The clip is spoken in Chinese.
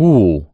物。